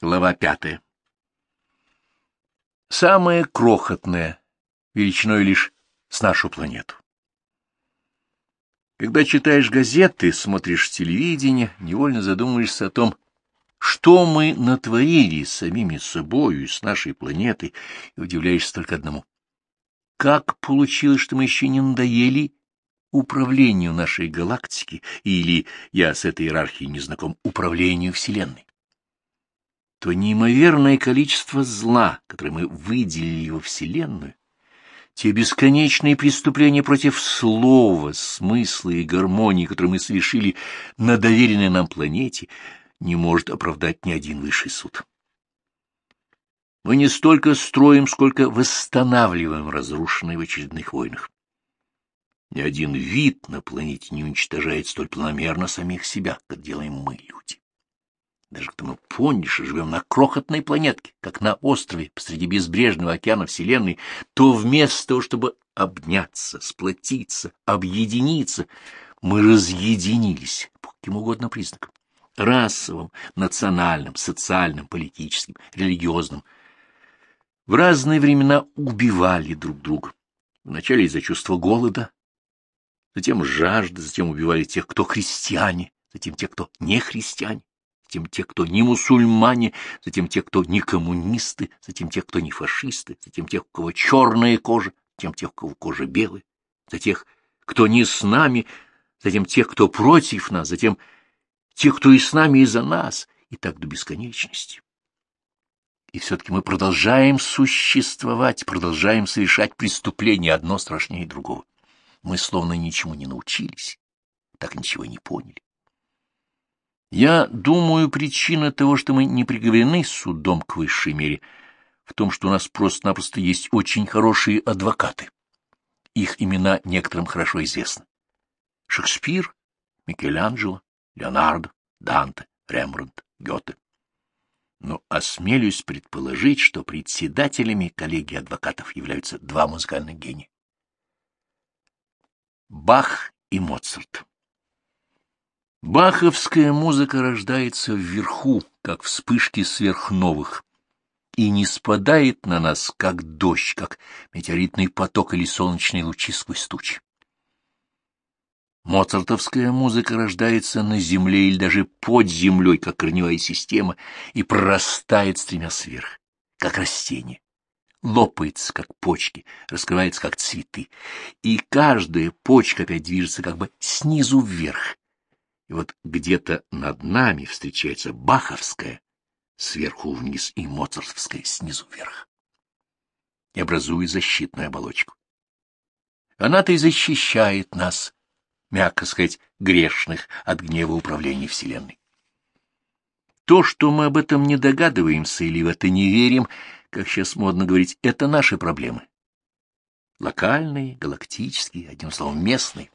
Глава пятая. Самое крохотное, величиной лишь с нашу планету. Когда читаешь газеты, смотришь телевидение, невольно задумываешься о том, что мы натворили с самими собою и с нашей планетой, и удивляешься только одному. Как получилось, что мы еще не надоели управлению нашей галактики, или, я с этой иерархией не знаком, управлению Вселенной? То неимоверное количество зла, которое мы выделили во Вселенную, те бесконечные преступления против слова, смысла и гармонии, которые мы совершили на доверенной нам планете, не может оправдать ни один высший суд. Мы не столько строим, сколько восстанавливаем разрушенные в очередных войнах. Ни один вид на планете не уничтожает столь планомерно самих себя, как делаем мы, люди. Даже мы поняли, что живем на крохотной планетке, как на острове посреди безбрежного океана Вселенной, то вместо того, чтобы обняться, сплотиться, объединиться, мы разъединились по каким угодно признакам — расовым, национальным, социальным, политическим, религиозным — в разные времена убивали друг друга. Вначале из-за чувства голода, затем жажды, затем убивали тех, кто христиане, затем тех, кто не христиане, затем тех, кто не мусульмане, затем тех, кто не коммунисты, затем тех, кто не фашисты, затем тех, у кого черная кожа, затем тех, у кого кожа белая, за тех, кто не с нами, затем тех, кто против нас, затем тех, кто и с нами, и за нас, и так до бесконечности. И все-таки мы продолжаем существовать, продолжаем совершать преступления одно страшнее другого. Мы словно ничему не научились, так ничего не поняли. Я думаю, причина того, что мы не приговорены судом к высшей мере, в том, что у нас просто-напросто есть очень хорошие адвокаты. Их имена некоторым хорошо известны. Шекспир, Микеланджело, Леонардо, Данте, Рембрандт, Гёте но осмелюсь предположить, что председателями коллегии адвокатов являются два музыкальных гения. Бах и Моцарт. Баховская музыка рождается вверху, как вспышки сверхновых, и не спадает на нас, как дождь, как метеоритный поток или солнечные лучи сквозь тучи. Моцартовская музыка рождается на земле или даже под землей, как корневая система, и прорастает, стремясь вверх, как растение, лопается, как почки, раскрывается, как цветы, и каждая почка опять движется как бы снизу вверх. И вот где-то над нами встречается баховская, сверху вниз, и моцартовская снизу вверх, и образует защитную оболочку. Она-то и защищает нас мягко сказать, грешных от гнева управления Вселенной. То, что мы об этом не догадываемся или в это не верим, как сейчас модно говорить, это наши проблемы. Локальные, галактические, одним словом, местные.